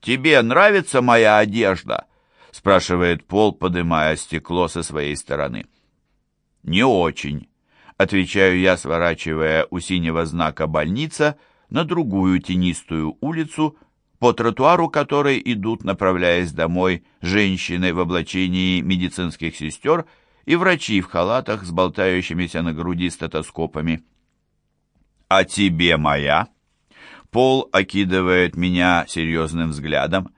тебе нравится моя одежда?» — спрашивает Пол, подымая стекло со своей стороны. «Не очень», — отвечаю я, сворачивая у синего знака «больница» на другую тенистую улицу, по тротуару которой идут, направляясь домой, женщины в облачении медицинских сестер и врачи в халатах с болтающимися на груди стетоскопами. «А тебе моя?» Пол окидывает меня серьезным взглядом.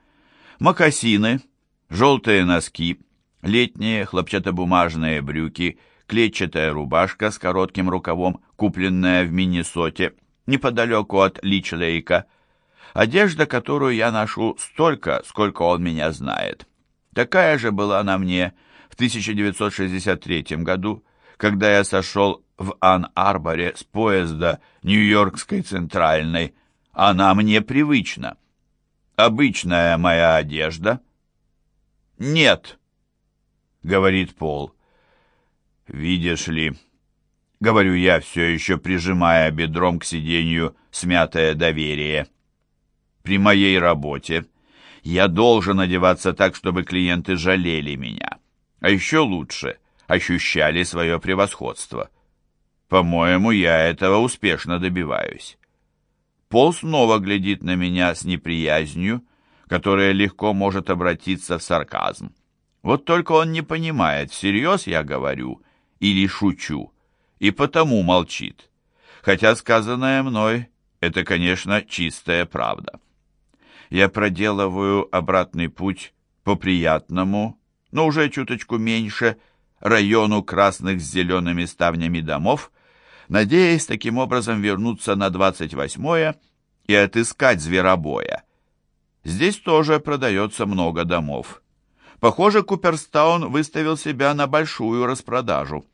Мокасины, желтые носки, летние хлопчатобумажные брюки, клетчатая рубашка с коротким рукавом, купленная в Миннесоте, неподалеку от Личлейка. Одежда, которую я ношу столько, сколько он меня знает. Такая же была на мне в 1963 году, когда я сошел в Ан-Арборе с поезда Нью-Йоркской центральной, она мне привычна. Обычная моя одежда? Нет, говорит Пол. Видишь ли, говорю я, все еще прижимая бедром к сиденью смятое доверие. При моей работе я должен одеваться так, чтобы клиенты жалели меня. А еще лучше, ощущали свое превосходство. По-моему, я этого успешно добиваюсь. Пол снова глядит на меня с неприязнью, которая легко может обратиться в сарказм. Вот только он не понимает, всерьез я говорю или шучу, и потому молчит. Хотя сказанное мной — это, конечно, чистая правда. Я проделываю обратный путь по приятному, но уже чуточку меньше, району красных с зелеными ставнями домов, надеясь таким образом вернуться на 28-е и отыскать зверобоя. Здесь тоже продается много домов. Похоже, Куперстаун выставил себя на большую распродажу.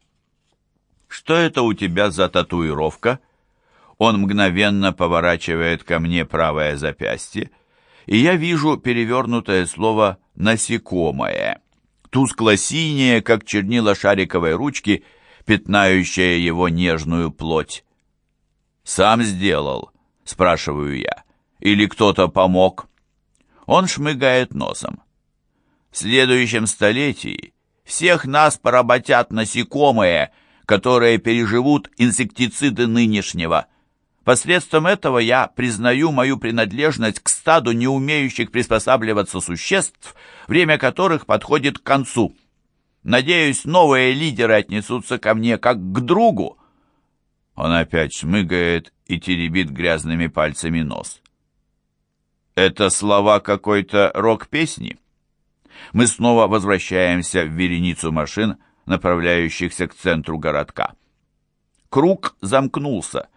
«Что это у тебя за татуировка?» Он мгновенно поворачивает ко мне правое запястье, и я вижу перевернутое слово «насекомое», тускло-синее, как чернила шариковой ручки – пятнающая его нежную плоть. «Сам сделал?» — спрашиваю я. «Или кто-то помог?» Он шмыгает носом. «В следующем столетии всех нас поработят насекомые, которые переживут инсектициды нынешнего. Посредством этого я признаю мою принадлежность к стаду не умеющих приспосабливаться существ, время которых подходит к концу». Надеюсь, новые лидеры отнесутся ко мне как к другу. Он опять шмыгает и теребит грязными пальцами нос. Это слова какой-то рок-песни? Мы снова возвращаемся в вереницу машин, направляющихся к центру городка. Круг замкнулся.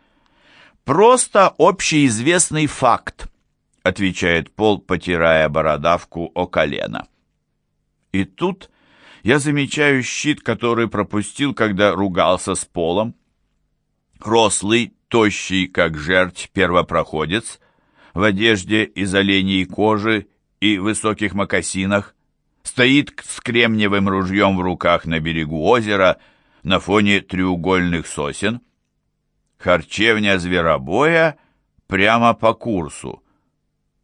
«Просто общеизвестный факт», — отвечает Пол, потирая бородавку о колено. И тут я замечаю щит, который пропустил, когда ругался с полом. Рослый, тощий, как жерть, первопроходец, в одежде из оленей кожи и высоких мокасинах, стоит с кремниевым ружьем в руках на берегу озера на фоне треугольных сосен. Харчевня зверобоя прямо по курсу.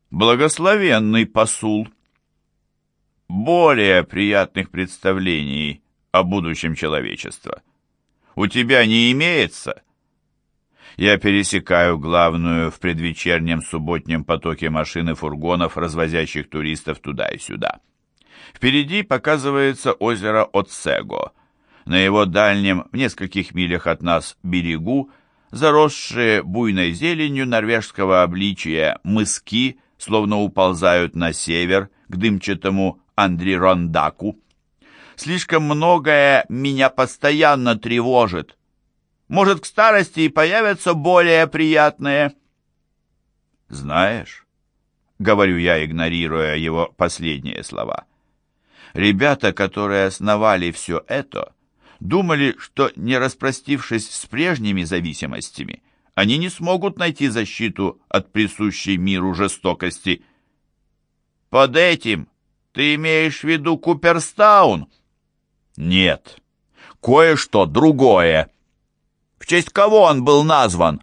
Благословенный посул более приятных представлений о будущем человечества. У тебя не имеется? Я пересекаю главную в предвечернем субботнем потоке машин и фургонов, развозящих туристов туда и сюда. Впереди показывается озеро Отсего. На его дальнем, в нескольких милях от нас, берегу, заросшие буйной зеленью норвежского обличия мыски, словно уползают на север, к дымчатому Андрирондаку. Слишком многое меня постоянно тревожит. Может, к старости и появятся более приятные. Знаешь, говорю я, игнорируя его последние слова, ребята, которые основали все это, думали, что, не распростившись с прежними зависимостями, они не смогут найти защиту от присущей миру жестокости. Под этим ты имеешь в виду Куперстаун? Нет. Кое-что другое. В честь кого он был назван?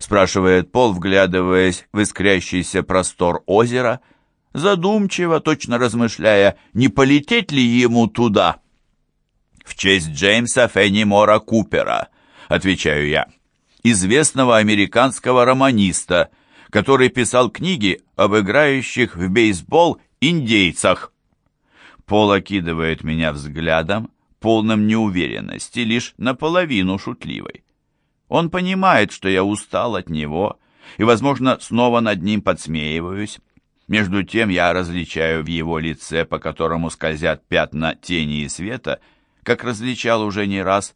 Спрашивает Пол, вглядываясь в искрящийся простор озера, задумчиво, точно размышляя, не полететь ли ему туда. «В честь Джеймса Феннимора Купера», — отвечаю я, известного американского романиста, который писал книги об играющих в бейсбол индейцах. Пол окидывает меня взглядом, полным неуверенности, лишь наполовину шутливой. Он понимает, что я устал от него и, возможно, снова над ним подсмеиваюсь. Между тем я различаю в его лице, по которому скользят пятна тени и света, как различал уже не раз,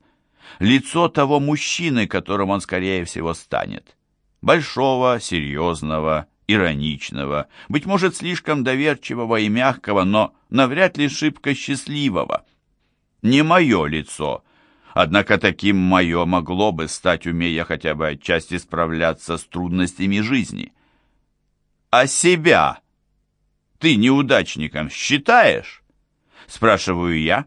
лицо того мужчины, которым он, скорее всего, станет. Большого, серьезного, ироничного, быть может, слишком доверчивого и мягкого, но навряд ли шибко счастливого. Не мое лицо, однако таким мое могло бы стать, умея хотя бы отчасти справляться с трудностями жизни. А себя ты неудачником считаешь? Спрашиваю я,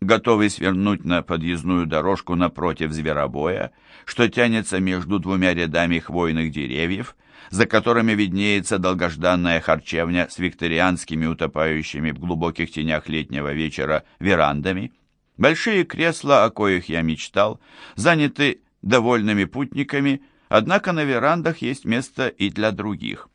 готовый свернуть на подъездную дорожку напротив зверобоя, что тянется между двумя рядами хвойных деревьев, за которыми виднеется долгожданная харчевня с викторианскими утопающими в глубоких тенях летнего вечера верандами. Большие кресла, о коих я мечтал, заняты довольными путниками, однако на верандах есть место и для других.